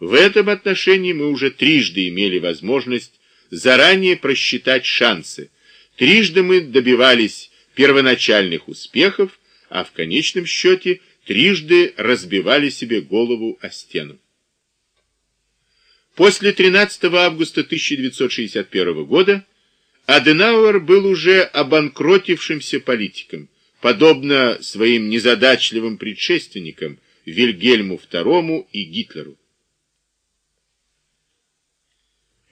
В этом отношении мы уже трижды имели возможность заранее просчитать шансы. Трижды мы добивались первоначальных успехов, а в конечном счете трижды разбивали себе голову о стену. После 13 августа 1961 года Аденауэр был уже обанкротившимся политиком, подобно своим незадачливым предшественникам Вильгельму II и Гитлеру.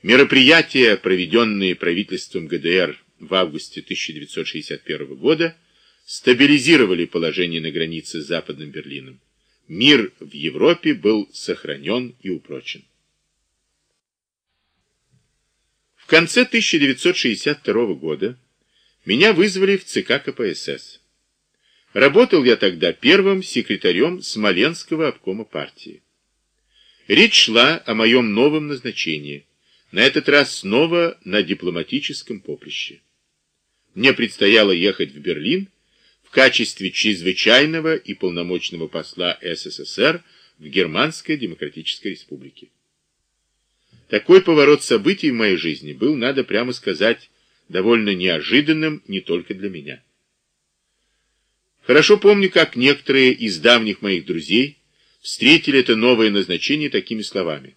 Мероприятия, проведенные правительством ГДР в августе 1961 года, стабилизировали положение на границе с Западным Берлином. Мир в Европе был сохранен и упрочен. В конце 1962 года меня вызвали в ЦК КПСС. Работал я тогда первым секретарем Смоленского обкома партии. Речь шла о моем новом назначении – на этот раз снова на дипломатическом поприще. Мне предстояло ехать в Берлин в качестве чрезвычайного и полномочного посла СССР в Германской Демократической Республике. Такой поворот событий в моей жизни был, надо прямо сказать, довольно неожиданным не только для меня. Хорошо помню, как некоторые из давних моих друзей встретили это новое назначение такими словами.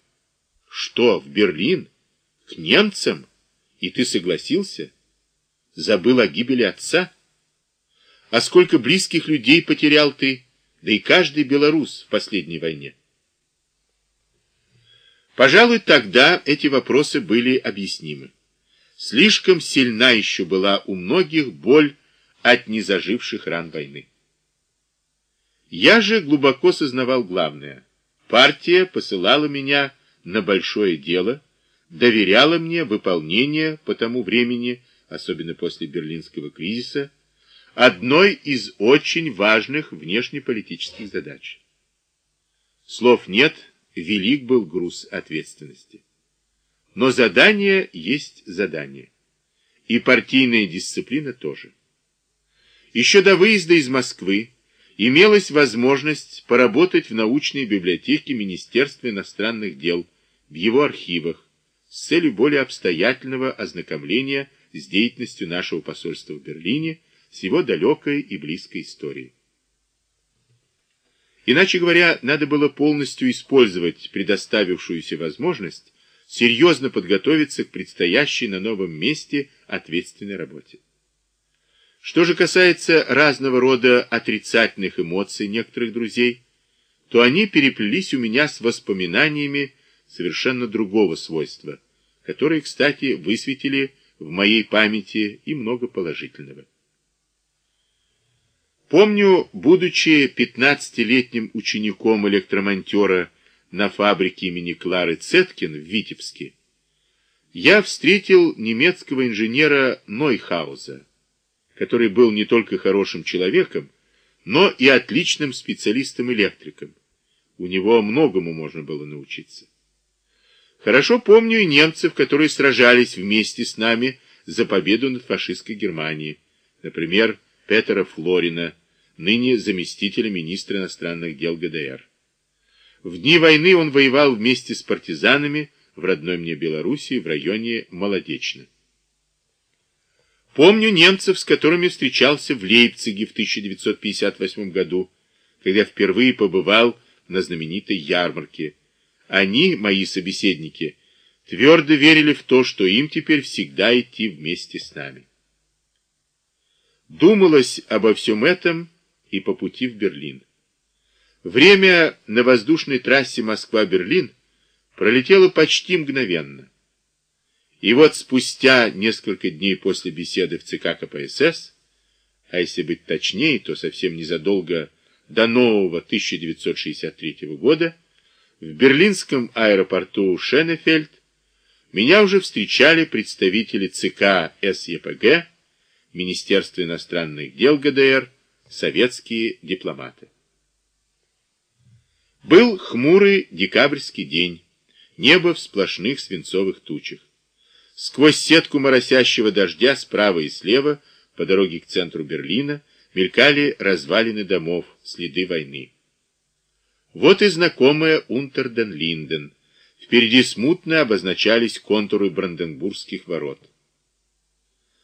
«Что, в Берлин?» К немцам? И ты согласился? Забыл о гибели отца? А сколько близких людей потерял ты, да и каждый белорус в последней войне? Пожалуй, тогда эти вопросы были объяснимы. Слишком сильна еще была у многих боль от незаживших ран войны. Я же глубоко сознавал главное. Партия посылала меня на большое дело, доверяла мне выполнение по тому времени, особенно после берлинского кризиса, одной из очень важных внешнеполитических задач. Слов нет, велик был груз ответственности. Но задание есть задание. И партийная дисциплина тоже. Еще до выезда из Москвы имелась возможность поработать в научной библиотеке Министерства иностранных дел, в его архивах, с целью более обстоятельного ознакомления с деятельностью нашего посольства в Берлине, с его далекой и близкой историей. Иначе говоря, надо было полностью использовать предоставившуюся возможность серьезно подготовиться к предстоящей на новом месте ответственной работе. Что же касается разного рода отрицательных эмоций некоторых друзей, то они переплелись у меня с воспоминаниями совершенно другого свойства, которые, кстати, высветили в моей памяти и много положительного. Помню, будучи 15-летним учеником электромонтера на фабрике имени Клары Цеткин в Витебске, я встретил немецкого инженера Нойхауза, который был не только хорошим человеком, но и отличным специалистом-электриком. У него многому можно было научиться. Хорошо помню и немцев, которые сражались вместе с нами за победу над фашистской Германией. Например, Петера Флорина, ныне заместителя министра иностранных дел ГДР. В дни войны он воевал вместе с партизанами в родной мне Белоруссии в районе Молодечно. Помню немцев, с которыми встречался в Лейпциге в 1958 году, когда впервые побывал на знаменитой ярмарке, они, мои собеседники, твердо верили в то, что им теперь всегда идти вместе с нами. Думалось обо всем этом и по пути в Берлин. Время на воздушной трассе Москва-Берлин пролетело почти мгновенно. И вот спустя несколько дней после беседы в ЦК КПСС, а если быть точнее, то совсем незадолго до нового 1963 года, в берлинском аэропорту Шенефельд меня уже встречали представители ЦК СЕПГ, Министерства иностранных дел ГДР, советские дипломаты. Был хмурый декабрьский день, небо в сплошных свинцовых тучах. Сквозь сетку моросящего дождя справа и слева по дороге к центру Берлина мелькали развалины домов, следы войны. Вот и знакомая Унтерден Линден, Впереди смутно обозначались контуры Бранденбургских ворот.